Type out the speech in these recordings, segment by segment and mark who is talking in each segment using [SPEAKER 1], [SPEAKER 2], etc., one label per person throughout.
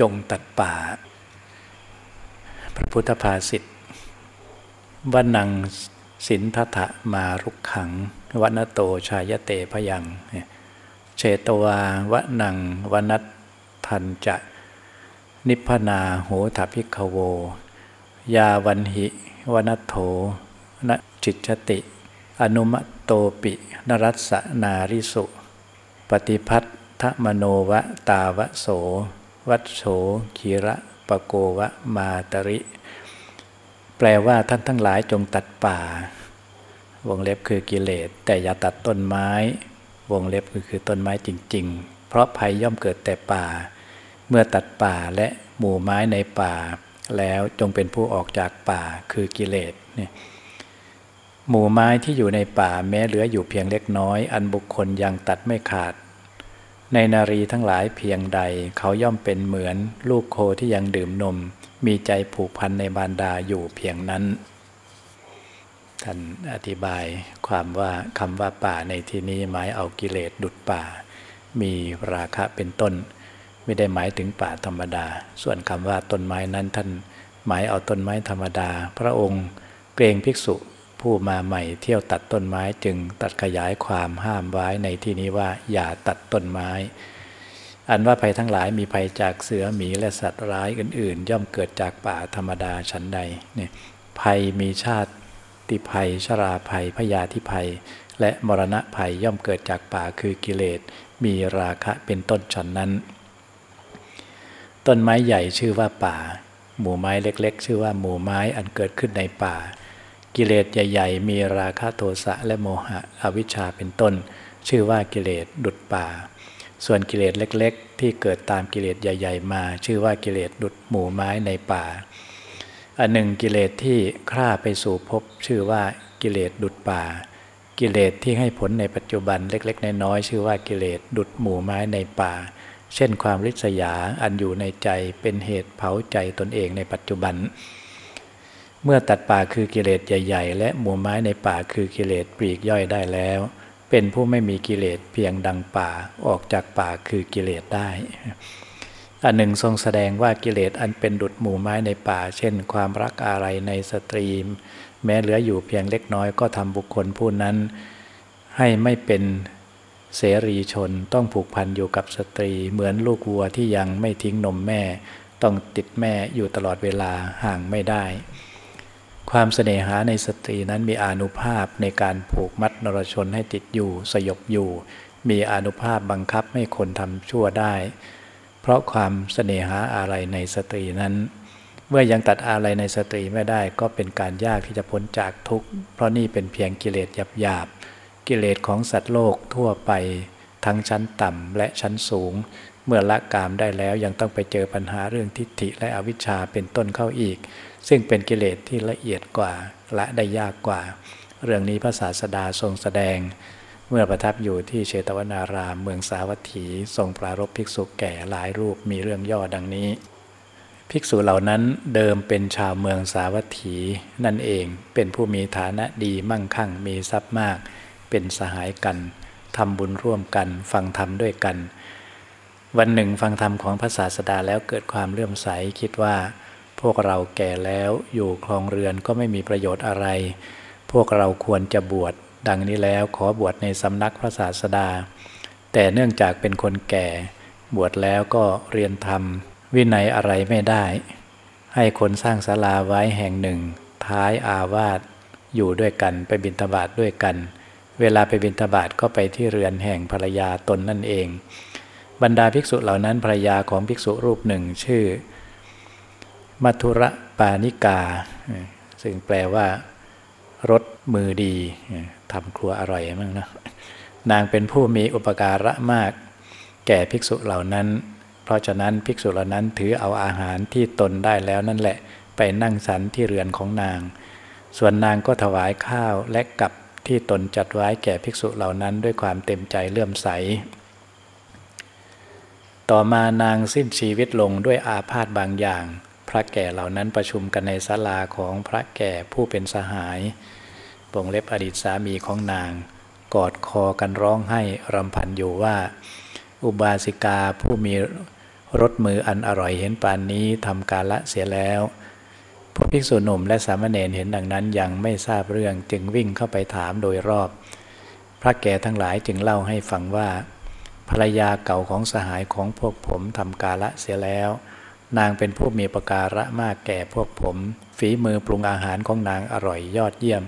[SPEAKER 1] จงตัดป่า พระพุทธภาษิตวนังสินทัตมารุกขังวันโตชายเตพยังเชตวาวนังวนัตทันจะ นิพพนาโหทัพิกโว ยาวันหิวนัตโถนจิตติ อนุมโตปินรัสนาริสุ ปฏิพัทธมโนวะตาวะโส วัตโสขีระปโกวะมาตริ แปลว่าท่านทั้งหลายจงตัดป่า วงเล็บคือกิเลส แต่อย่าตัดต้นไม้ วงเล็บคือคือต้นไม้จริง ๆ เพราะภัยย่อมเกิดแต่ป่า เมื่อตัดป่าและหมู่ไม้ในป่า แล้วจงเป็นผู้ออกจากป่าคือกิเลสเนี่ยหมู่ไม้ที่อยู่ในป่าแม้เหลืออยู่เพียงเล็กน้อย อันบุคคลยังตัดไม่ขาด ในนารีทั้งหลายเพียงใด เขาย่อมเป็นเหมือนลูกโคที่ยังดื่มนม มีใจผูกพันในบารดาอยู่เพียงนั้น ท่านอธิบายความว่าคำว่าป่าในที่นี้หมายเอากิเลสดุดป่า มีราคะเป็นต้น ไม่ได้หมายถึงป่าธรรมดา ส่วนคำว่าต้นไม้นั้นท่านหมายเอาต้นไม้ธรรมดา พระองค์เกรงภิกษุ ผู้มาใหม่เที่ยวตัดต้นไม้จึงตัดขยายความห้ามไว้ในที่นี้ว่าอย่าตัดต้นไม้ อันว่าภัยทั้งหลายมีภัยจากเสือหมีและสัตว์ร้ายอื่น ๆ ย่อมเกิดจากป่าธรรมดาชั้นใดเนี่ยภัยมีชาติติภัยชราภัยพยาธิภัย และมรณะภัยย่อมเกิดจากป่าคือกิเลส มีราคะเป็นต้นชั้นนั้น ต้นไม้ใหญ่ชื่อว่าป่า หมู่ไม้เล็ก ๆ ชื่อว่าหมู่ไม้อันเกิดขึ้นในป่า กิเลสใหญ่ ๆ มีราคะโทสะและโมหะอวิชชาเป็นต้น ชื่อว่ากิเลสดุดป่า ส่วนกิเลสเล็กๆ ที่เกิดตามกิเลสใหญ่ ๆ มา ชื่อว่ากิเลสดุดหมู่ไม้ในป่า อันหนึ่งกิเลสที่คร่าไปสู่ภพชื่อว่ากิเลสดุดป่า กิเลสที่ให้ผลในปัจจุบันเล็ก ๆ น้อยๆชื่อว่ากิเลสดุดหมู่ไม้ในป่า เช่นความริษยาอันอยู่ในใจเป็นเหตุเผาใจตนเองในปัจจุบัน เมื่อตัดป่าคือกิเลสใหญ่ ๆ และหมู่ไม้ในป่าคือกิเลสปลีกย่อยได้แล้ว เป็นผู้ไม่มีกิเลสเพียงดังป่าออกจากป่าคือกิเลสได้ อันหนึ่งทรงแสดงว่ากิเลสอันเป็นดุดหมู่ไม้ในป่า เช่น ความรักอะไรในสตรีม แม้เหลืออยู่เพียงเล็กน้อยก็ทำบุคคลผู้นั้น ให้ไม่เป็นเสรีชนต้องผูกพันอยู่กับสตรี เหมือนลูกวัวที่ยังไม่ทิ้งนมแม่ ต้องติดแม่อยู่ตลอดเวลาห่างไม่ได้ ความเสน่หาในสตรีนั้นมีอานุภาพในการผูกมัดนรชนให้ติดอยู่ สยบอยู่ มีอานุภาพบังคับให้คนทำชั่วได้ เพราะความเสน่หาอาลัยในสตรีนั้น เมื่อยังตัดอาลัยในสตรีไม่ได้ก็เป็นการยากที่จะพ้นจากทุกข์ เพราะนี่เป็นเพียงกิเลสหยาบๆกิเลสของสัตว์โลกทั่วไป ทั้งชั้นต่ำและชั้นสูง เมื่อละกามได้แล้วยังต้องไปเจอปัญหาเรื่องทิฏฐิและอวิชชาเป็นต้นเข้าอีก ซึ่งเป็นกิเลสที่ละเอียดกว่าละได้ยากกว่า เรื่องนี้พระศาสดาทรงแสดง เมื่อประทับอยู่ที่เชตวนาราม เมืองสาวัตถีทรงปรารบภิกษุแก่หลายรูปมีเรื่องย่อดังนี้ ภิกษุเหล่านั้นเดิมเป็นชาวเมืองสาวัตถีนั่นเองเป็นผู้มีฐานะดีมั่งคั่งมีทรัพย์มาก เป็นสหายกันทำบุญร่วมกันฟังธรรมด้วยกัน วันหนึ่งฟังธรรมของพระศาสดาแล้วเกิดความเลื่อมใสคิดว่า พวกเราแก่แล้วอยู่คลองเรือนก็ไม่มีประโยชน์อะไร พวกเราควรจะบวชดังนี้แล้วขอบวชในสำนักพระศาสดา แต่เนื่องจากเป็นคนแก่ บวชแล้วก็เรียนธรรม วินัยอะไรไม่ได้ ให้คนสร้างศาลาไว้แห่งหนึ่ง ท้ายอาวาสอยู่ด้วยกันไปบิณฑบาตด้วยกัน เวลาไปบิณฑบาตก็ไปที่เรือนแห่งภรรยาตนนั่นเอง บรรดาภิกษุเหล่านั้นภรรยาของภิกษุรูปหนึ่งชื่อ มัทุระปานิกา ซึ่งแปลว่ารสมือดีทำครัวอร่อยมั้งนะนางเป็นผู้มีอุปการะมาก แก่ภิกษุเหล่านั้น เพราะฉะนั้นภิกษุเหล่านั้นถือเอาอาหารที่ตนได้แล้วนั่นแหละ ไปนั่งสันที่เรือนของนาง ส่วนนางก็ถวายข้าวและกับที่ตนจัดไว้แก่ภิกษุเหล่านั้นด้วยความเต็มใจเลื่อมใส ต่อมานางสิ้นชีวิตลงด้วยอาพาธบางอย่าง พระแก่เหล่านั้นประชุมกันในศาลาของพระแก่ผู้เป็นสหายบงเล็บอดีตสามีของนาง กอดคอกันร้องให้รำพันอยู่ว่า อุบาสิกาผู้มีรสมืออันอร่อยเห็นปานนี้ทำกาละเสียแล้วพวกภิกษุหนุ่มและสามเณรเห็นดังนั้นยังไม่ทราบเรื่องจึงวิ่งเข้าไปถามโดยรอบ พระแก่ทั้งหลายจึงเล่าให้ฟังว่า ภรรยาเก่าของสหายของพวกผมทำกาละเสียแล้ว นางเป็นผู้มีประการะมากแก่พวกผม ฝีมือปรุงอาหารของนางอร่อยยอดเยี่ยม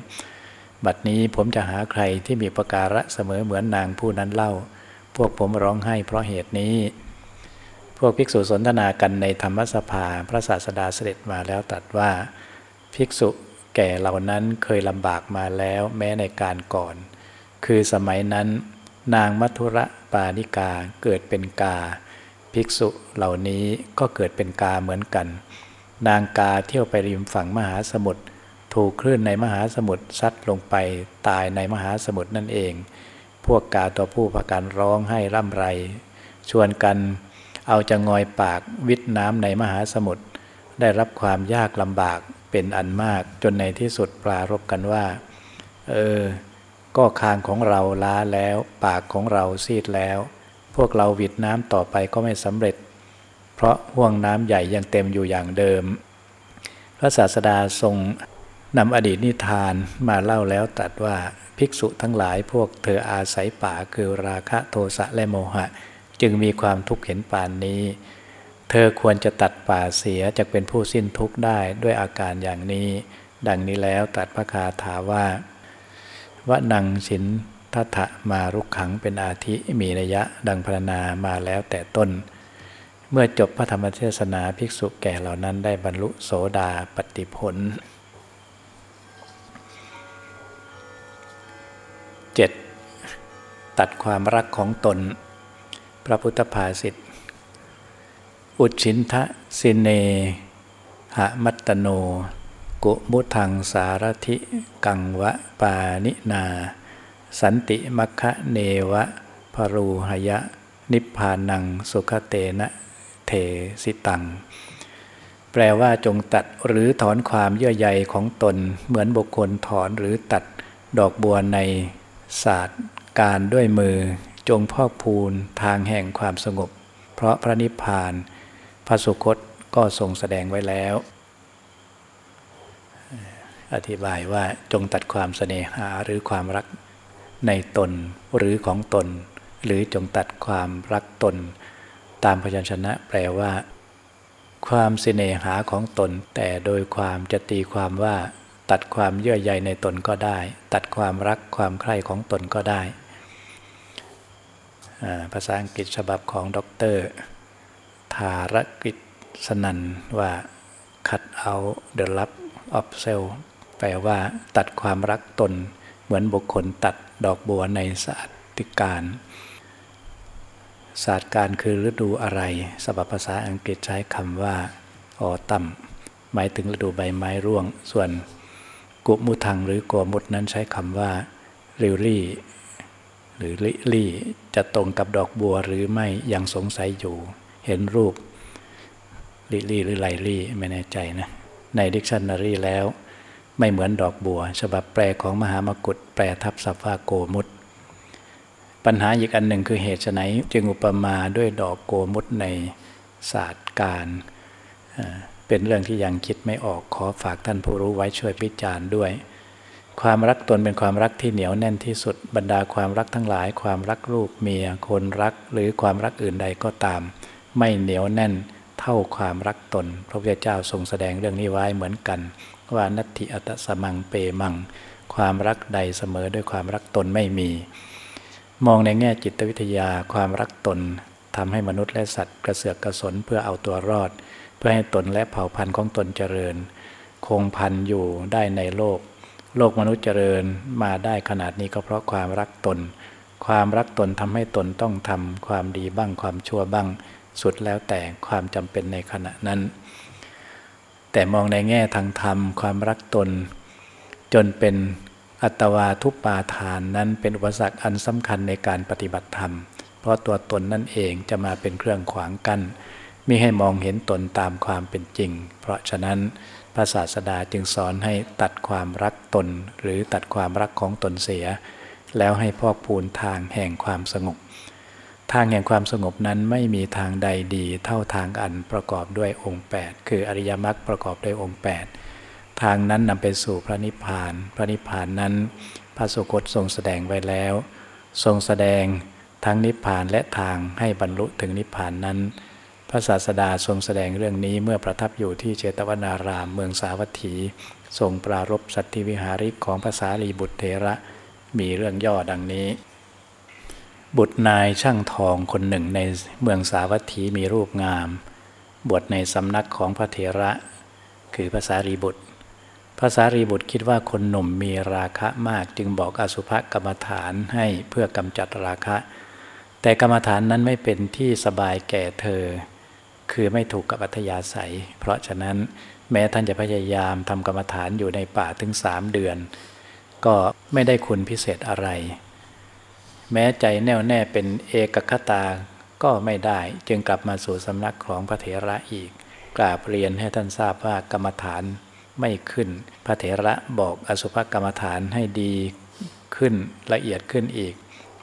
[SPEAKER 1] บัดนี้ผมจะหาใครที่มีประการะเสมอเหมือนนางผู้นั้นเล่า พวกผมร้องไห้เพราะเหตุนี้ พวกภิกษุสนทนากันในธรรมสภาพระศาสดาเสด็จมาแล้วตรัสว่า ภิกษุแก่เหล่านั้นเคยลำบากมาแล้วแม้ในการก่อน คือสมัยนั้น นางมัทุระปานิกาเกิดเป็นกา ภิกษุเหล่านี้ก็เกิดเป็นกาเหมือนกัน นางกาเที่ยวไปริมฝั่งมหาสมุทรถูกคลื่นในมหาสมุทรซัดลงไปตายในมหาสมุทรนั่นเอง พวกกาตัวผู้ประกันร้องให้ร่ำไร ชวนกันเอาจะงอยปากวิทน้ำในมหาสมุทรได้รับความยากลำบากเป็นอันมากจนในที่สุดปรารบกันว่า เออ ก็คางของเราล้าแล้ว ปากของเราซีดแล้ว พวกเราวิดน้ำต่อไปก็ไม่สำเร็จ เพราะห่วงน้ำใหญ่ยังเต็มอยู่อย่างเดิม พระศาสดาทรงนำอดีตนิทานมาเล่าแล้วตัดว่าภิกษุทั้งหลายพวกเธออาศัยป่าคือราคะโทสะและโมหะ จึงมีความทุกข์เห็นป่านนี้ เธอควรจะตัดป่าเสียจะเป็นผู้สิ้นทุกข์ได้ด้วยอาการอย่างนี้ ดังนี้แล้วตัดพระคาถาว่าวนังสิน ทัตะมารุกขังเป็นอาทิมีนัยะดังพรรณนามาแล้วแต่ต้น เมื่อจบพระธรรมเทศนาภิกษุแก่เหล่านั้นได้บรรลุโสดาปฏิผล 7. ตัดความรักของตน พระพุทธภาษิตอุชินทะสิเนหะมัตตโน กุมุทังสารธิ กังวะปานินา สันติมัคคะเนวะพรูหยะ นิพพานังสุขเตนะเทสิตัง แปลว่าจงตัดหรือถอนความเยื่อใยของตน เหมือนบุคคลถอนหรือตัดดอกบัวในศาสตร์การด้วยมือ จงพอกพูนทางแห่งความสงบ เพราะพระนิพพาน พระสุคตก็ทรงแสดงไว้แล้ว อธิบายว่าจงตัดความเสน่หาหรือความรัก ในตนหรือของตน หรือจงตัดความรักตน ตามพยัญชนะแปลว่า ความเสน่หาของตน แต่โดยความจะตีความว่า ตัดความเยื่อใยในตนก็ได้ ตัดความรักความใคร่ของตนก็ได้ ภาษาอังกฤษฉบับของดรธารกิจสนันว่า cut out the love of self แปลว่า ตัดความรักตน เหมือนบุคคลตัดดอกบัวในศาสตร์การศาสตร์การคือฤดูอะไรสบับภาษาอังกฤษใช้คำว่าออตัมหมายถึงฤดูใบไม้ร่วง ส่วนกุมุทังหรือโกมุตนั้นใช้คำว่าลิลลี่หรือลิลี่จะตรงกับดอกบัวหรือไม่ยังสงสัยอยู่ เห็นรูปลิลี่หรือไลลี่ไม่แน่ใจนะ ในดิกชันนารีแล้ว ไม่เหมือนดอกบัว ฉบับแปลของมหามกุฏแปลทับศัพท์ว่าโกมุทปัญหาอีกอันหนึ่งคือเหตุไหนจึงอุปมาด้วยดอกโกมุตในศาสตร์การเป็นเรื่องที่ยังคิดไม่ออกขอฝากท่านผู้รู้ไว้ช่วยพิจารณาด้วย ความรักตนเป็นความรักที่เหนียวแน่นที่สุดบรรดาความรักทั้งหลาย ความรักลูกเมีย คนรักหรือความรักอื่นใดก็ตาม ไม่เหนียวแน่นเท่าความรักตน พระพุทธเจ้าทรงแสดงเรื่องนี้ไว้เหมือนกัน ว่านัตถิอัตสมังเปมัง ความรักใดเสมอด้วยความรักตนไม่มี มองในแง่จิตวิทยาความรักตนทำให้มนุษย์และสัตว์กระเสือกกระสนเพื่อเอาตัวรอด เพื่อให้ตนและเผ่าพันธุ์ของตนเจริญ คงพันอยู่ได้ในโลก โลกมนุษย์เจริญมาได้ขนาดนี้ก็เพราะความรักตน ความรักตนทำให้ตนต้องทำความดีบ้างความชั่วบ้าง สุดแล้วแต่ความจำเป็นในขณะนั้น แต่มองในแง่ทางธรรม ความรักตน จนเป็นอัตวาทุปาทานนั้นเป็นอุปสรรคอันสำคัญในการปฏิบัติธรรม เพราะตัวตนนั่นเองจะมาเป็นเครื่องขวางกัน้นมิให้มองเห็นตนตามความเป็นจริง เพราะฉะนั้นพระศาสดาจึงสอนให้ตัดความรักตน หรือตัดความรักของตนเสีย แล้วให้พอกพูนทางแห่งความสงบ ทางแห่งความสงบนั้นไม่มีทางใดดีเท่าทางอันประกอบด้วยองค์ 8 คืออริยมรรคประกอบด้วยองค์ 8 ทางนั้นนำไปสู่พระนิพพาน พระนิพพานนั้น พระสุคตทรงแสดงไว้แล้ว ทรงแสดงทั้งนิพพานและทางให้บรรลุถึงนิพพานนั้น พระศาสดาทรงแสดงเรื่องนี้เมื่อประทับอยู่ที่เจตวนารามเมืองสาวัตถี ทรงปรารบสัตธิวิหาริกของภาษาลีบุตรเทระ มีเรื่องย่อดังนี้ บุตรนายช่างทองคนหนึ่งในเมืองสาวัตถีมีรูปงาม บวชในสำนักของพระเถระ คือภาษารีบุตรภาษารีบุตรคิดว่าคนหนุ่มมีราคะมากจึงบอกอสุภกรรมฐานให้เพื่อกำจัดราคะ แต่กรรมฐานนั้นไม่เป็นที่สบายแก่เธอ คือไม่ถูกกับอัธยาศัย เพราะฉะนั้นแม้ท่านจะพยายามทำกรรมฐานอยู่ในป่าถึงสามเดือน ก็ไม่ได้คุณพิเศษอะไร แม้ใจแน่วแน่เป็นเอกคตาก็ไม่ได้ จึงกลับมาสู่สำนักของพระเถระอีก กราบเรียนให้ท่านทราบว่ากรรมฐานไม่ขึ้น พระเถระบอกอสุภกรรมฐานให้ดีขึ้นละเอียดขึ้นอีก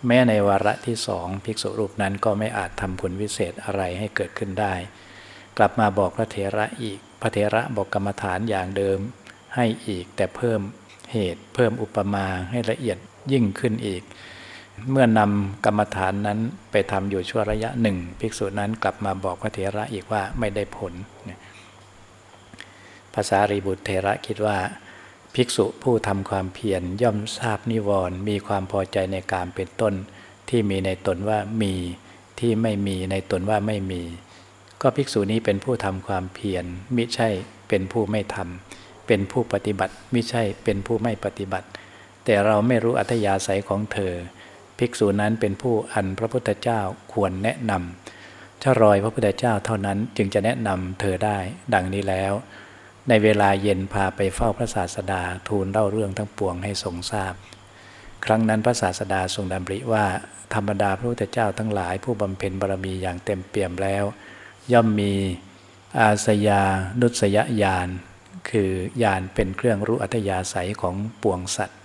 [SPEAKER 1] แม้ในวาระที่สองภิกษุรูปนั้นก็ไม่อาจทำผลวิเศษอะไรให้เกิดขึ้นได้ กลับมาบอกพระเถระอีก พระเถระบอกกรรมฐานอย่างเดิม ให้อีกแต่เพิ่มเหตุเพิ่มอุปมาให้ละเอียดยิ่งขึ้นอีก เมื่อนำกรรมฐานนั้นไปทำอยู่ชั่วระยะหนึ่ง ภิกษุนั้นกลับมาบอกพระเถระอีกว่าไม่ได้ผล ภาษารีบุตรเถระคิดว่า ภิกษุผู้ทำความเพียรย่อมทราบนิวรณ์มีความพอใจในการเป็นต้น ที่มีในตนว่ามีที่ไม่มีในตนว่าไม่มี ก็ภิกษุนี้เป็นผู้ทำความเพียรมิใช่เป็นผู้ไม่ทำเป็นผู้ปฏิบัติมิใช่เป็นผู้ไม่ปฏิบัติ แต่เราไม่รู้อัธยาศัยของเธอ ภิกษุนั้นเป็นผู้อันพระพุทธเจ้าควรแนะนำถ้ารอยพระพุทธเจ้าเท่านั้นจึงจะแนะนำเธอได้ ดังนี้แล้ว ในเวลาเย็นพาไปเฝ้าพระศาสดาทูลเล่าเรื่องทั้งปวงให้ทรงทราบ ครั้งนั้นพระศาสดาทรงดำริว่าธรรมดาพระพุทธเจ้าทั้งหลายผู้บำเพ็ญบารมีอย่างเต็มเปี่ยมแล้ว ย่อมมีอาสยานุสยญาณคือญาณเป็นเครื่องรู้อัธยาศัยของปวงสัตว์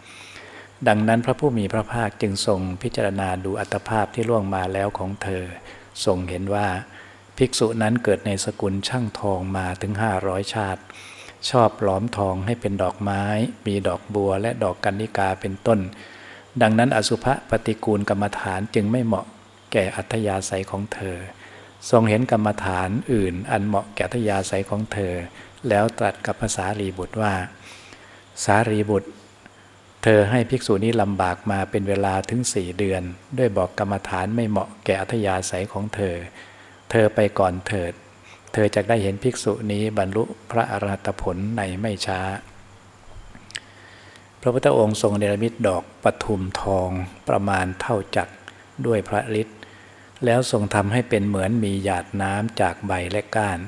[SPEAKER 1] ดังนั้นพระผู้มีพระภาคจึงทรงพิจารณาดูอัตภาพที่ล่วงมาแล้วของเธอ ทรงเห็นว่า ภิกษุนั้นเกิดในสกุลช่างทองมาถึงห้าร้อยชาติ ชอบหลอมทองให้เป็นดอกไม้ มีดอกบัวและดอกกันนิกาเป็นต้น ดังนั้นอสุภะปฏิกูลกรรมฐานจึงไม่เหมาะแก่อัธยาศัยของเธอ ทรงเห็นกรรมฐานอื่นอันเหมาะแก่อัธยาศัยของเธอ แล้วตรัสกับภาษารีบุตรว่า สารีบุตร เธอให้ภิกษุนี้ลำบากมาเป็นเวลาถึงสี่เดือน ด้วยบอกกรรมฐานไม่เหมาะแก่อัธยาศัยของเธอ เธอไปก่อนเถิด เธอจะได้เห็นภิกษุนี้บรรลุพระอรหัตผลในไม่ช้า พระพุทธองค์ทรงเนรมิตดอกปทุมทองประมาณเท่าจักด้วยพระฤทธิ์แล้วทรงทำให้เป็นเหมือนมีหยาดน้ำจากใบและก้าน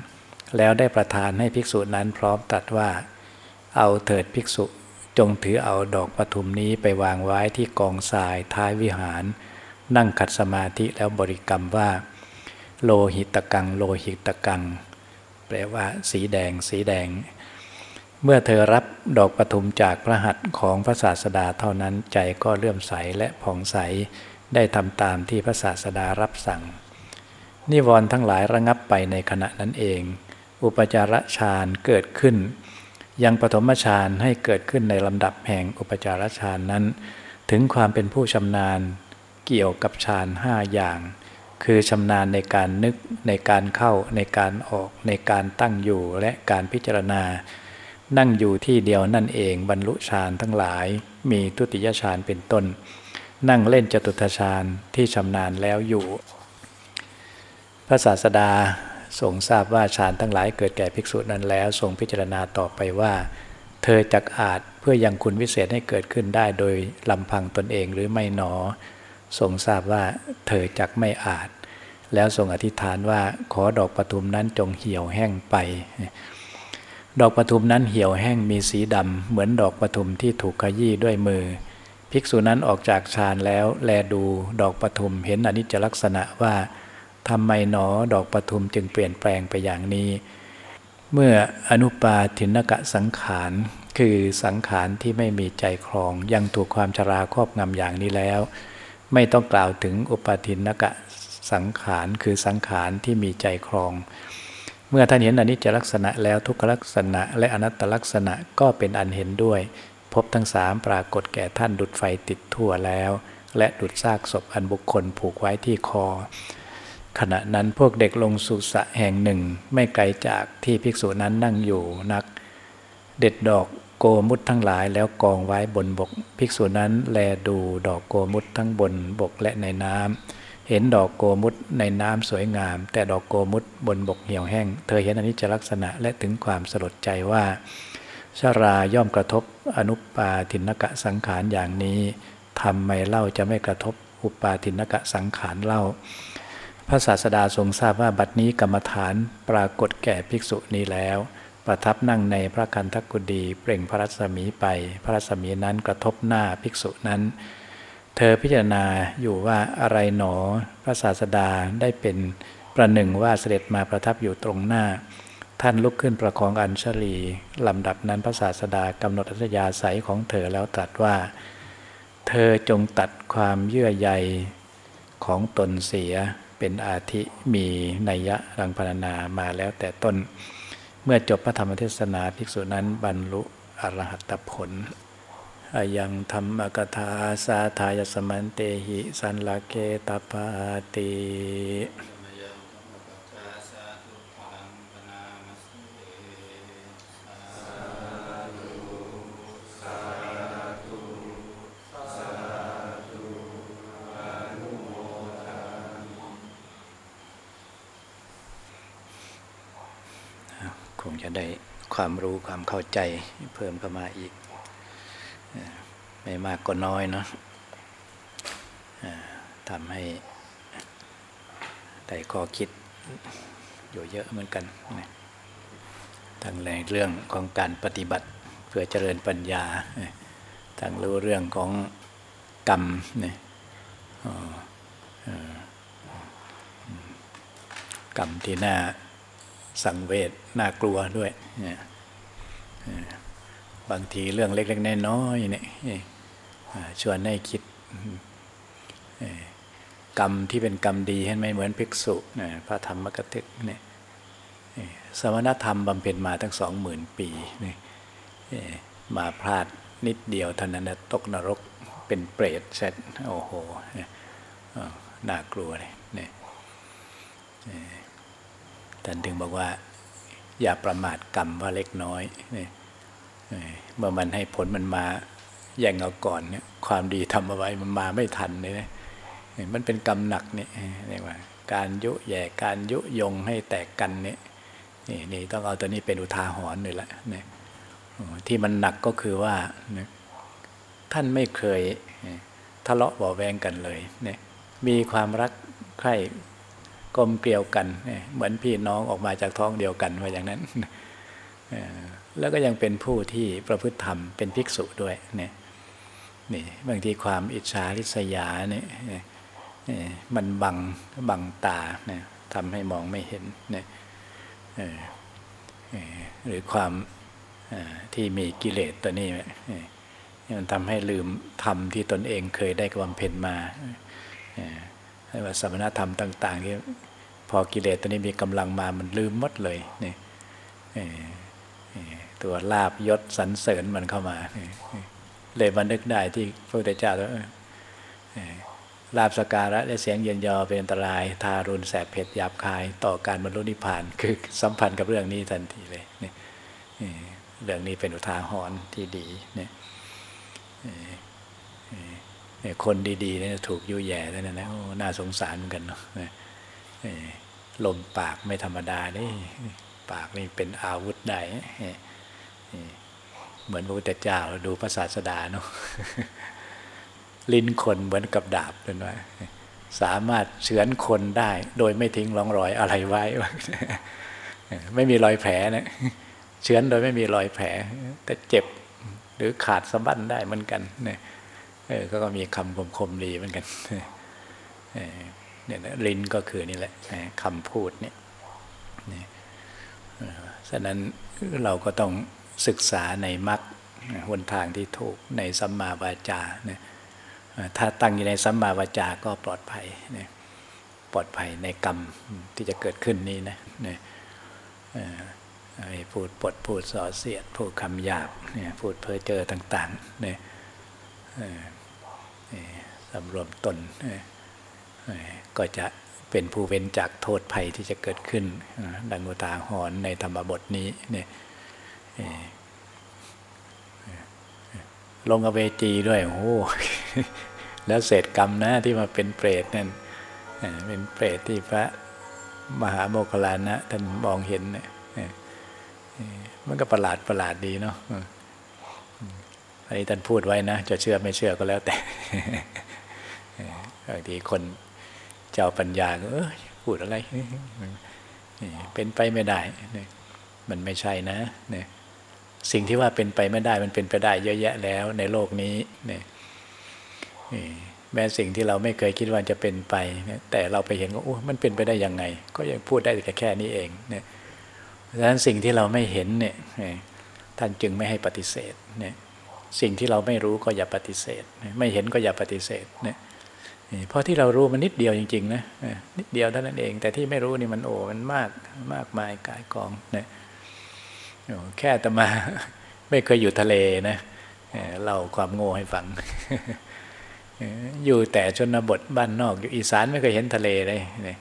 [SPEAKER 1] แล้วได้ประทานให้ภิกษุนั้นพร้อมตัดว่า เอาเถิดภิกษุ จงถือเอาดอกปทุมนี้ไปวางไว้ที่กองทรายท้ายวิหาร นั่งขัดสมาธิแล้วบริกรรมว่า โลหิตกัง โลหิตกัง แปลว่า สีแดง สีแดง เมื่อเธอรับดอกปทุมจากพระหัตถ์ของพระศาสดาเท่านั้นใจก็เลื่อมใสและผ่องใสได้ทำตามที่พระศาสดารับสั่ง นิวรณ์ทั้งหลายระงับไปในขณะนั้นเอง อุปจารฌานเกิดขึ้น ยังปฐมฌานให้เกิดขึ้นในลำดับแห่งอุปจารฌานนั้น ถึงความเป็นผู้ชำนาญเกี่ยวกับฌานห้าอย่าง คือชำนาญในการนึกในการเข้าในการออกในการตั้งอยู่และการพิจารณา นั่งอยู่ที่เดียวนั่นเองบรรลุฌานทั้งหลาย มีทุติยฌานเป็นต้น นั่งเล่นจตุตฌานที่ชำนาญแล้วอยู่ พระศาสดา ทรงทราบว่าฌานทั้งหลายเกิดแก่ภิกษุนั้นแล้ว ทรงพิจารณาต่อไปว่า เธอจักอาจเพื่อยังคุณวิเศษให้เกิดขึ้นได้โดยลำพังตนเองหรือไม่หนอ ทรงทราบว่าเธอจักไม่อาจ แล้วทรงอธิษฐานว่าขอดอกปทุมนั้นจงเหี่ยวแห้งไป ดอกปทุมนั้นเหี่ยวแห้งมีสีดำเหมือนดอกปทุมที่ถูกขยี้ด้วยมือ ภิกษุนั้นออกจากฌานแล้วแลดูดอกปทุมเห็นอนิจจลักษณะว่า ทำไมหนอดอกปทุมจึงเปลี่ยนแปลงไปอย่างนี้ เมื่ออนุปาทินกะสังขารคือสังขารที่ไม่มีใจครอง ยังถูกความชราครอบงำอย่างนี้แล้ว ไม่ต้องกล่าวถึงอุปาทินกะสังขารคือสังขารที่มีใจครอง เมื่อท่านเห็นอนิจจลักษณะแล้วทุกขลักษณะ และอนัตตลักษณะก็เป็นอันเห็นด้วยพบทั้งสามปรากฏแก่ท่านดุดไฟติดทั่วแล้ว และดุดซากศพอันบุคคลผูกไว้ที่คอ ขณะนั้นพวกเด็กลงสู่สะแห่งหนึ่ง ไม่ไกลจากที่ภิกษุนั้นนั่งอยู่นัก เด็ดดอกโกมุตทั้งหลายแล้วกองไว้บนบก ภิกษุนั้นแลดูดอกโกมุตทั้งบนบกและในน้ำเห็นดอกโกมุตในน้ำสวยงาม แต่ดอกโกมุตบนบกเหี่ยวแห้ง เธอเห็นอนิจจลักษณะและถึงความสลดใจว่าชาราย่อมกระทบอนุปาทินกะสังขารอย่างนี้ทำไมเล่าจะไม่กระทบอุปาทินกะสังขารเล่า พระศาสดาทรงทราบว่าบัดนี้กรรมฐานปรากฏแก่ภิกษุนี้แล้ว ประทับนั่งในพระคันธกุฎีเปล่งพระรัศมีไป พระรัศมีนั้นกระทบหน้าภิกษุนั้น เธอพิจารณาอยู่ว่าอะไรหนอ พระศาสดาได้เป็นประหนึ่งว่าเสด็จมาประทับอยู่ตรงหน้า ท่านลุกขึ้นประคองอัญชลีลำดับนั้นพระศาสดากำหนดอัธยาศัยของเธอแล้วตรัสว่า เธอจงตัดความเยื่อใยของตนเสีย เป็นอาทิมีนัยยะรังพรรณนามาแล้วแต่ต้น เมื่อจบพระธรรมเทศนาภิกษุนั้นบรรลุอรหัตผลอายังธรรมกถาสาทายสมันเตหิสันลเกตปาติ คงจะได้ความรู้ความเข้าใจเพิ่มเข้ามาอีก ไม่มากก็น้อยเนาะทำให้ได้ข้อคิดอยู่เยอะเหมือนกันทั้งในเรื่องของการปฏิบัติเพื่อเจริญปัญญาทั้งรู้เรื่องของกรรมเนี่ยกรรมที่น่า สังเวชน่ากลัวด้วยบางทีเรื่องเล็กๆน้อยๆเนี่ยชวนให้คิดกรรมที่เป็นกรรมดีเห็นไหมเหมือนภิกษุพระธรรมกถึกเนี่ยสมณธรรมบำเพ็ญมาตั้งสองหมื่นปีนี่มาพลาดนิดเดียวเท่านั้นตกนรกเป็นเปรตเสร็จโอ้โหน่ากลัวเลยเนี่ย ท่านถึงบอกว่า อย่าประมาทกรรมว่าเล็กน้อยเนี่ยเมื่อมันให้ผลมันมาแย่งเอาก่อนเนี่ยความดีทำเอาไว้มันมาไม่ทันเลยนะมันเป็นกรรมหนักเนี่ยเรียกว่า การยุแย่การยุยงให้แตกกันเนี่ยนี่นี่ต้องเอาตัวนี้เป็นอุทาหรณ์เลยละเนี่ยที่มันหนักก็คือว่าท่านไม่เคยทะเลาะเบาแวงกันเลยเนี่ยมีความรักใคร่ กลมเกลียวกัน เหมือนพี่น้องออกมาจากท้องเดียวกันว่าอย่างนั้น แล้วก็ยังเป็นผู้ที่ประพฤติธรรมเป็นภิกษุด้วยเนี่ยนี่บางทีความอิจฉาริษยาเนี่ยมันบังบังตาเนี่ยทำให้มองไม่เห็นเนี่ยหรือความที่มีกิเลสตัวนี้มันทำให้ลืมธรรมที่ตนเองเคยได้กำเพ็ญมา ว่าสมณธรรมต่างๆที่พอกิเลสตัวนี้มีกำลังมามันลืมหมดเลยนี่ตัวลาบยศสรรเสริญมันเข้ามา เลยมานึกได้ที่พระพุทธเจ้าแล้วลาบสการะและเสียงเย็นยอเป็นอันตราย ทารุณแสบเผ็ดหยาบคาย ต่อการบรรลุนิพพาน คือสัมพันธ์กับเรื่องนี้ทันทีเลยนี่เรื่องนี้เป็นอุทาหรณ์ที่ดีเนี่ย คนดีๆเนี่ยถูกยุแย่แล้วนะโอ้น่าสงสารเหมือนกันเนาะลมปากไม่ธรรมดานี่ปากนี่เป็นอาวุธได้เหมือนพระพุทธเจ้าดูพระศาสดาเนาะลิ้นคนเหมือนกับดาบเป็นว่าสามารถเฉือนคนได้ โดยไม่ทิ้งร่องรอยอะไรไว้ ไม่มีรอยแผลนะเฉือนโดยไม่มีรอยแผล แต่เจ็บหรือขาดสะบั้นได้เหมือนกันเนี่ย เออก็มีคำคมๆดีเหมือนกันเนี่ยลิ้นก็คือนี่แหละคำพูดเนี่ยฉะนั้นเราก็ต้องศึกษาในมรรคหนทางที่ถูกในสัมมาวาจาเนี่ยถ้าตั้งอยู่ในสัมมาวาจาก็ปลอดภัยเนี่ยปลอดภัยในกรรมที่จะเกิดขึ้นนี้นะเนี่ยพูดปดพูดส่อเสียด พูดคำหยาบเนี่ยพูดเพ้อเจอต่างๆเนี่ย สำรวมตนก็จะเป็นผู้เว้นจากโทษภัยที่จะเกิดขึ้น ดังอุตาหอนในธรรมบทนี้เนี่ยลงอเวจีด้วยโอ้แล้วเศษกรรมนะที่มาเป็นเปรตนั่นเป็นเปรตที่พระมหาโมคคลานะท่านมองเห็นเนี่ยมันก็ประหลาดประหลาดดีเนาะ อันนี้ท่านพูดไว้นะ จะเชื่อไม่เชื่อก็แล้วแต่บางทีคนเจ้าปัญญาก็พูดอะไร เป็นไปไม่ได้ มันไม่ใช่นะเนี่ยสิ่งที่ว่าเป็นไปไม่ได้มันเป็นไปได้เยอะแยะแล้วในโลกนี้เนี่ยแม้สิ่งที่เราไม่เคยคิดว่าจะเป็นไป แต่เราไปเห็นว่าโอ้มันเป็นไปได้ยังไง ก็ยังพูดได้แค่แค่นี้เองเนี่ยดังนั้นสิ่งที่เราไม่เห็นเนี่ยท่านจึงไม่ให้ปฏิเสธเนี่ย สิ่งที่เราไม่รู้ก็อย่าปฏิเสธ ไม่เห็นก็อย่าปฏิเสธเนี่ยเพราะที่เรารู้มันนิดเดียวจริงๆนะนิดเดียวเท่านั้นเอง แต่ที่ไม่รู้นี่มันโอ้มันมากมากมายกายกองเนี่ยแค่แต่มาไม่เคยอยู่ทะเลนะเล่าความโง่ให้ฟัง อยู่แต่ชนบทบ้านนอก อยู่อีสานไม่เคยเห็นทะเลเลยนี่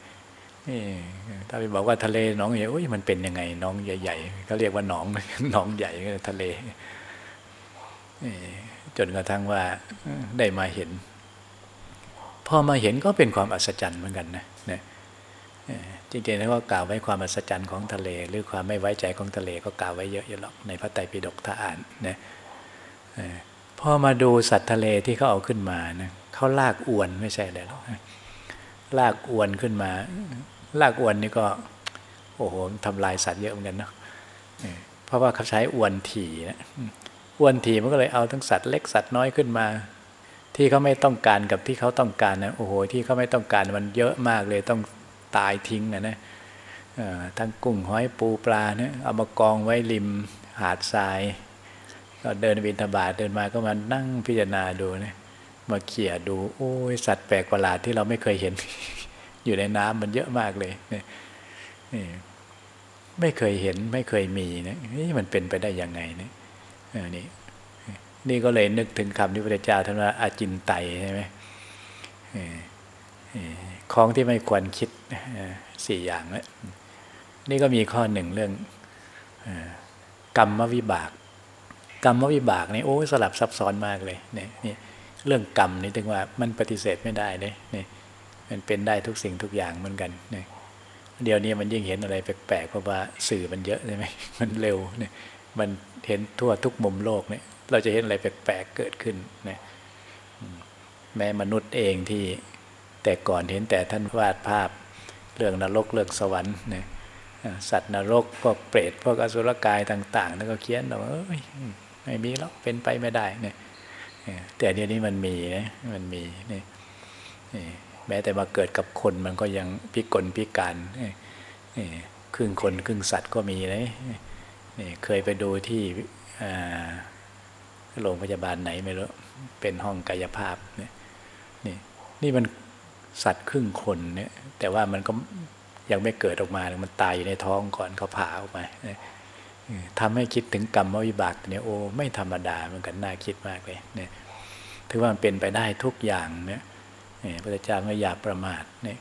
[SPEAKER 1] ถ้าไปบอกว่าทะเลหนองใหญ่โอ้ยมันเป็นยังไงหนองใหญ่ๆเขาเรียกว่าหนองหนองใหญ่ก็ทะเล จนกระทั่งว่าได้มาเห็น พอมาเห็นก็เป็นความอัศจรรย์เหมือนกันนะนะจริงๆแล้วก็กล่าวไว้ความอัศจรรย์ของทะเล หรือความไม่ไว้ใจของทะเลก็กล่าวไว้เยอะอยู่หรอกในพระไตรปิฎกถ้าอ่านนะพอมาดูสัตว์ทะเลที่เขาเอาขึ้นมานะเขาลากอวนไม่ใช่เลยหรอกลากอวนขึ้นมา ลากอวนนี่ก็ โอ้โหทำลายสัตว์เยอะเหมือนกันเนาะเพราะว่าเขาใช้อวนถีนะ อวนถีมันก็เลยเอาทั้งสัตว์เล็กสัตว์น้อยขึ้นมา ที่เขาไม่ต้องการกับที่เขาต้องการนะโอ้โหที่เขาไม่ต้องการมันเยอะมากเลยต้องตายทิ้งนะนะทั้งกุ้งหอยปูปลาเนี่ยเอามากองไว้ริมหาดทราย ก็เดินบินทบาทเดินมาก็มานั่งพิจารณาดูเนี่ยมาเขี่ยดู โอ้ยสัตว์แปลกประหลาดที่เราไม่เคยเห็น อยู่ในน้ำมันเยอะมากเลยเนี่ยไม่เคยเห็นไม่เคยมีนี่ยนี่มันเป็นไปได้ยังไงเนี่ย นี่นี่ก็เลยนึกถึงคำที่พระเจ้าท่านว่าอาจินไตใช่ไหมของที่ไม่ควรคิดสี่อย่างแล้วนี่ก็มีข้อหนึ่งเรื่องกรรมวิบาก กรรมวิบากนี่โอ้สลับซับซ้อนมากเลยเนี่ยนี่เรื่องกรรมนี่ถึงว่ามันปฏิเสธไม่ได้เลยนี่มันเป็นได้ทุกสิ่งทุกอย่างเหมือนกันเนี่ยเดี๋ยวนี้มันยิ่งเห็นอะไรแปลกๆเพราะว่าสื่อมันเยอะใช่ไหมมันเร็วเนี่ย มันเห็นทั่วทุกมุมโลกเนี่ย เราจะเห็นอะไรแปลกๆเกิดขึ้นนะแม้มนุษย์เองที่แต่ก่อนเห็นแต่ท่านวาดภาพเรื่องนรกเรื่องสวรรค์นะสัตว์นรกพวกเปรตพวกอสุรกายต่างๆแล้วก็เขียนว่าเอ้ยไม่มีแล้วเป็นไปไม่ได้เนี่ยแต่เดี๋ยวนี้มันมีนะมันมีนี่แม้แต่มาเกิดกับคนมันก็ยังพิกลพิการครึ่งคนครึ่งสัตว์ก็มีเล ยเคยไปดูที่โรงพยาบาลไหนไม่รู้เป็นห้องกายภาพเนี่ยนี่นี่มันสัตว์ครึ่งคนเนี่ยแต่ว่ามันก็ยังไม่เกิดออกมา มันตายอยู่ในท้องก่อนเขาผ่าออกมาทำให้คิดถึงกรรมวิบากเนี่ยโอ้ไม่ธรรมดาเหมือนกันน่าคิดมากเลยเนี่ยถือว่ามันเป็นไปได้ทุกอย่างเนี่ยพระเจ้าไม่อยากประมาทเนี่ย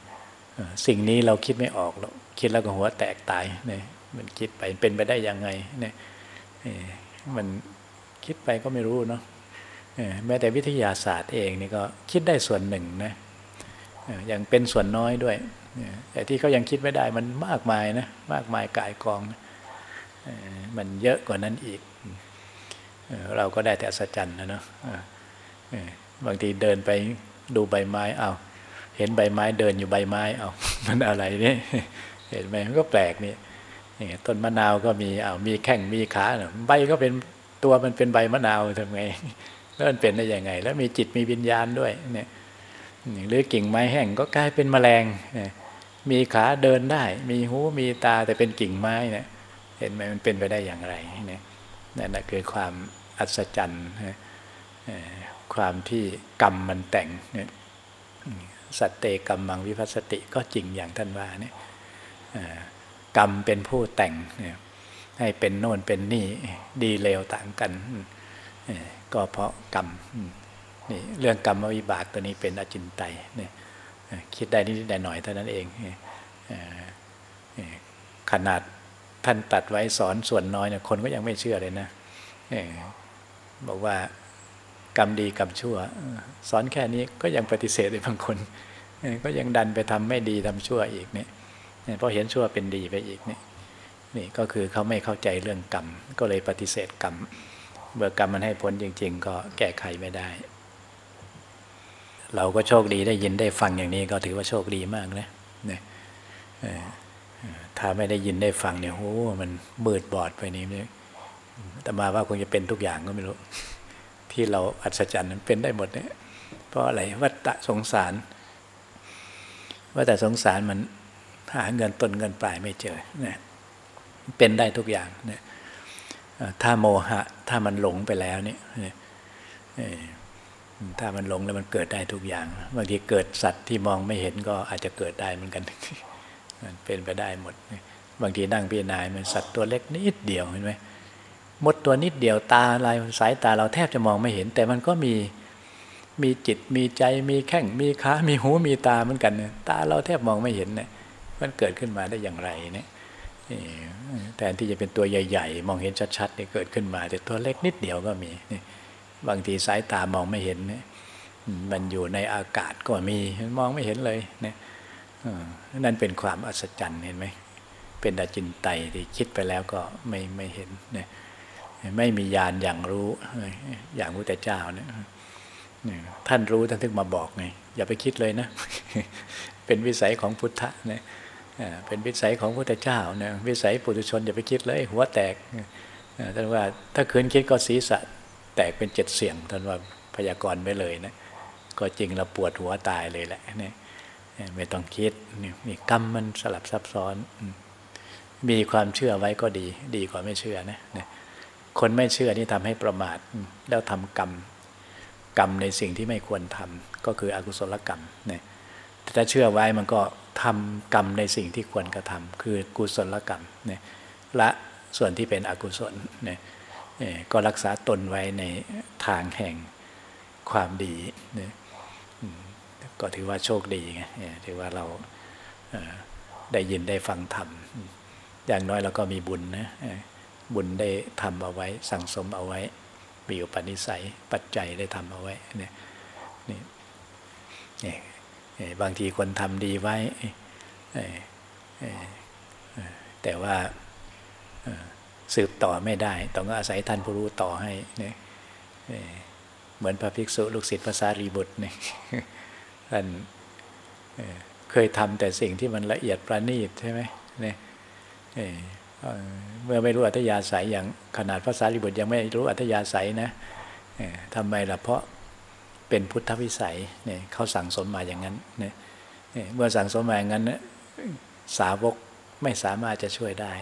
[SPEAKER 1] สิ่งนี้เราคิดไม่ออกหรอกคิดแล้วก็หัวแตกตายเนี่ย มันคิดไปเป็นไปได้ยังไงเนี่ยมันคิดไปก็ไม่รู้เนาะแม้แต่วิทยาศาสตร์เองนี่ก็คิดได้ส่วนหนึ่งนะยังเป็นส่วนน้อยด้วยแต่ที่เขายังคิดไม่ได้มันมากมายนะมากมายกายกองนะมันเยอะกว่านั้นอีก เราก็ได้แต่อัศจรรย์นะเนาะบางทีเดินไปดูใบไม้เอาเห็นใบไม้เดินอยู่ใบไม้เอามันอะไรเนี่ยเห็นไหมมันก็แปลกนี่ ต้นมะนาวก็มีเอามีแข้งมีขาใบก็เป็นตัวมันเป็นใบมะนาวทำไง แล้วมันเป็นได้ยังไง แล้วมีจิตมีวิญญาณด้วยเนี่ยหรือกิ่งไม้แห้งก็กลายเป็นแมลง มีขาเดินได้ มีหูมีตาแต่เป็นกิ่งไม้เนี่ยเห็นไหมมันเป็นไปได้อย่างไรเนี่ยนั่นแหละคือความอัศจรรย์ความที่กรรมมันแต่งเนี่ยสัตเตกรรมังวิพัสติก็จริงอย่างท่านว่าเนี่ย กรรมเป็นผู้แต่งให้เป็นโน่นเป็นนี่ดีเลวต่างกัน ก็เพราะกรรมนี่เรื่องกรรมวิบากตัวนี้เป็นอจินไตยเนี่ยคิดได้นิดหน่อยเท่านั้นเองขนาดท่านตัดไว้สอนส่วนน้อยเนี่ยคนก็ยังไม่เชื่อเลยนะบอกว่ากรรมดีกรรมชั่ว สอนแค่นี้ก็ยังปฏิเสธเลยบางคน ก็ยังดันไปทำไม่ดีทำชั่วอีกเนี่ย เพราะเห็นชั่วเป็นดีไปอีกนี่นี่ก็คือเขาไม่เข้าใจเรื่องกรรม ก็เลยปฏิเสธกรรมเมื่อกรรมมันให้ผลจริง ๆ ก็แก้ไขไม่ได้ เราก็โชคดีได้ยินได้ฟังอย่างนี้ก็ถือว่าโชคดีมากนะเนี่ยถ้าไม่ได้ยินได้ฟังเนี่ยโอ้มันมืดบอดไปนี้เนี่ยแต่มาว่าคงจะเป็นทุกอย่างก็ไม่รู้ ที่เราอัศจรรย์มันเป็นได้หมดเนี่ยเพราะอะไรวัฏสงสารว่าแต่สงสารมัน หาเงินต้นเงินปลายไม่เจอเนี่ยเป็นได้ทุกอย่างเนี่ยถ้าโมหะ ถ้ามันหลงไปแล้วเนี่ยถ้ามันหลงแล้วมันเกิดได้ทุกอย่างบางทีเกิดสัตว์ที่มองไม่เห็นก็อาจจะเกิดได้เหมือนกันมันเป็นไปได้หมด บางทีนั่งพิจารณามันสัตว์ตัวเล็กนิดเดียวเห็นไหมมดตัวนิดเดียวตาลายสายตาเราแทบจะมองไม่เห็น แต่มันก็มีมีจิตมีใจมีแข้งมีขา มีหูมีตาเหมือนกันเนี่ยตาเราแทบมองไม่เห็นเนี่ย มันเกิดขึ้นมาได้อย่างไรเนี่ยแทนที่จะเป็นตัวใหญ่ ๆ มองเห็นชัดๆเนี่ยเกิดขึ้นมา แต่ตัวเล็กนิดเดียวก็มีนี่บางทีสายตามองไม่เห็นเนี่ยมันอยู่ในอากาศก็มีมองไม่เห็นเลยเนี่ยนั่นเป็นความอัศจรรย์เห็นไหมเป็นอาจินไตที่คิดไปแล้วก็ไม่ไม่เห็นเนี่ยไม่มียานอย่างรู้อย่างพระเจ้าเนี่ยท่านรู้ท่านถึงมาบอกไงอย่าไปคิดเลยนะ เป็นวิสัยของพุทธะเนี่ย เป็นวิสัยของพระเจ้าเนี่ยวิสัยปุถุชนอย่าไปคิดเลยหัวแตกท่านว่าถ้าคืนคิดก็ศีรษะแตกเป็นเจ็ดเสียงท่านว่าพยากรณ์ไปเลยนะก็จริงเราปวดหัวตายเลยแหละนี่ไม่ต้องคิดนี่กรรมมันสลับซับซ้อน มีความเชื่อไว้ก็ดี ดีกว่าไม่เชื่อนะคนไม่เชื่อนี่ทำให้ประมาทแล้วทำกรรม กรรมในสิ่งที่ไม่ควรทำก็คืออกุศลกรรมเนี่ย ถ้าเชื่อไว้มันก็ทำกรรมในสิ่งที่ควรกระทำคือกุศลกรรมเนี่ยละส่วนที่เป็นอกุศลเนี่ยก็รักษาตนไว้ในทางแห่งความดีเนี่ยก็ถือว่าโชคดีไงถือว่าเราได้ยินได้ฟังธรรม อย่างน้อยเราก็มีบุญนะบุญได้ทำเอาไว้ สั่งสมเอาไว้มีอุปนิสัยปัจจัยได้ทำเอาไว้เนี่ยนี่ บางทีคนทำดีไว้ แต่ว่าสืบต่อไม่ได้ ต้องอาศัยท่านผู้รู้ต่อให้เนี่ยเหมือนพระภิกษุลูกศิษย์ภาษารีบุตรเนี่ยท่านเคยทำแต่สิ่งที่มันละเอียดประณีตใช่ไหมเนี่ยเมื่อไม่รู้อัธยาศัยอย่างขนาดภาษาลิบุตรยังไม่รู้อัธยาศัยนะทำไมล่ะเพราะ เป็นพุทธวิสัยเนี่ยเขาสั่งสมมาอย่างนั้นเนี่ยเมื่อสั่งสมมาอย่างนั้นสาวกไม่สามารถจะช่วยได้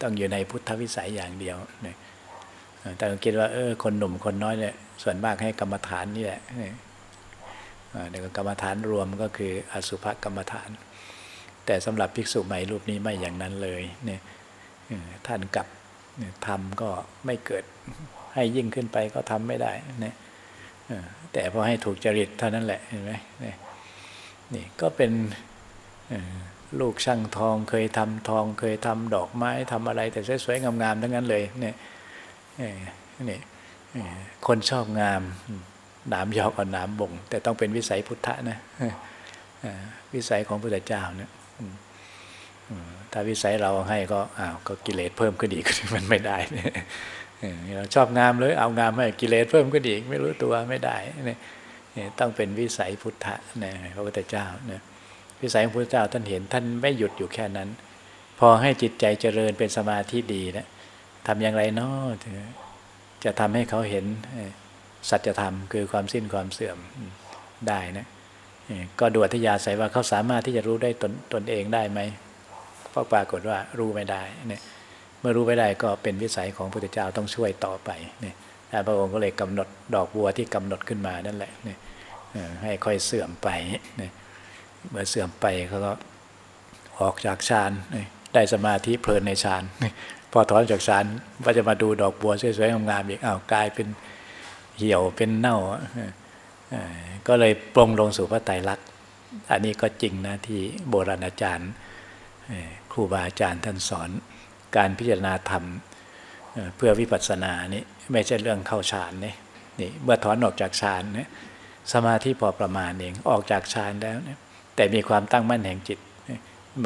[SPEAKER 1] ต้องอยู่ในพุทธวิสัยอย่างเดียวเนี่ยแต่คิดว่าเออคนหนุ่มคนน้อยเนี่ยส่วนมากให้กรรมฐานนี่แหละเดี๋ยวกรรมฐานรวมก็คืออสุภกรรมฐาน แต่สำหรับภิกษุใหม่รูปนี้ไม่อย่างนั้นเลยเนี่ยท่านกลับทำก็ไม่เกิดให้ยิ่งขึ้นไปก็ทำไม่ได้เนี่ย แต่พอให้ถูกจริตเท่านั้นแหละเห็นไหมนี่ก็เป็นลูกช่างทองเคยทำทองเคยทำดอกไม้ทำอะไร แต่สวยๆงามๆทั้งนั้นเลยเนี่ยนี่คนชอบงามหนามยอกกับหนามบ่ง แต่ต้องเป็นวิสัยพุทธะนะวิสัยของพระเจ้าเนี่ยถ้าวิสัยเราให้ก็อ้าวก็กิเลสเพิ่มขึ้นอีกมันไม่ได้ เราชอบงามเลยเอางามให้กิเลสเพิ่มขึ้นอีไม่รู้ตัวไม่ได้เนี่ยต้องเป็นวิสัยพุทธะนะพระพุทธเจ้าเนี่ยวิสัยของพระพุทธเจ้าท่านเห็นท่านไม่หยุดอยู่แค่นั้น พอให้จิตใจเจริญเป็นสมาธิดีนะทำอย่างไรเนาะจะทำให้เขาเห็นสัจธรรมคือความสิ้นความเสื่อมได้นะก็ดูอัธยาศัยว่าเขาสามารถที่จะรู้ได้ตนตนเองได้ไหมเพราะปรากฏว่ารู้ไม่ได้เนี่ย เมื่อรู้ไม่ได้ก็เป็นวิสัยของพระพุทธเจ้าต้องช่วยต่อไปเนี่ยพระองค์ก็เลยกำหนดดอกบัวที่กำหนดขึ้นมานั่นแหละเนี่ยให้ค่อยเสื่อมไปเมื่อเสื่อมไปเขาก็ออกจากฌานได้สมาธิเพลินในฌานพอถอนจากฌานว่าจะมาดูดอกบัวสวยๆงามๆอีกอ้าวกลายเป็นเหี่ยวเป็นเน่าก็เลยปรงลงสู่พระไตรลักษณ์อันนี้ก็จริงนะที่โบราณอาจารย์ครูบาอาจารย์ท่านสอน การพิจารณาธรรมเพื่อวิปัสสนานี่ไม่ใช่เรื่องเข้าฌานนี่นี่เมื่อถอนออกจากฌานเนี่ยสมาธิพอประมาณเองออกจากฌานแล้วเนี่ยแต่มีความตั้งมั่นแห่งจิต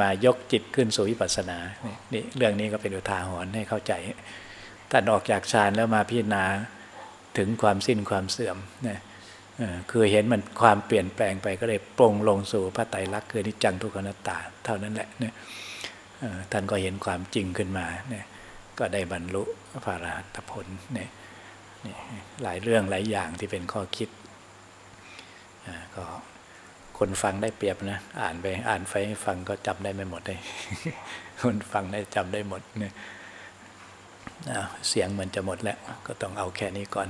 [SPEAKER 1] มายกจิตขึ้นสู่วิปัสสนานี่เรื่องนี้ก็เป็นอุทาหรณ์ให้เข้าใจท่านออกจากฌานแล้วมาพิจารณาถึงความสิ้นความเสื่อมนะคือเห็นมันความเปลี่ยนแปลงไปก็เลยปรงลงสู่พระไตรลักษณ์คือนิจจังทุกขนัตตา เท่านั้นแหละเนี่ย ท่านก็เห็นความจริงขึ้นมาเนี่ยก็ได้บรรลุพระรหัตผลเนี่ยหลายเรื่องหลายอย่างที่เป็นข้อคิดก็คนฟังได้เปรียบนะ อ่านไปอ่านไปฟังก็จำได้ไม่หมดเลยคนฟังได้จำได้หมดเนี่ยเสียงมันจะหมดแล้ว ก็ต้องเอาแค่นี้ก่อน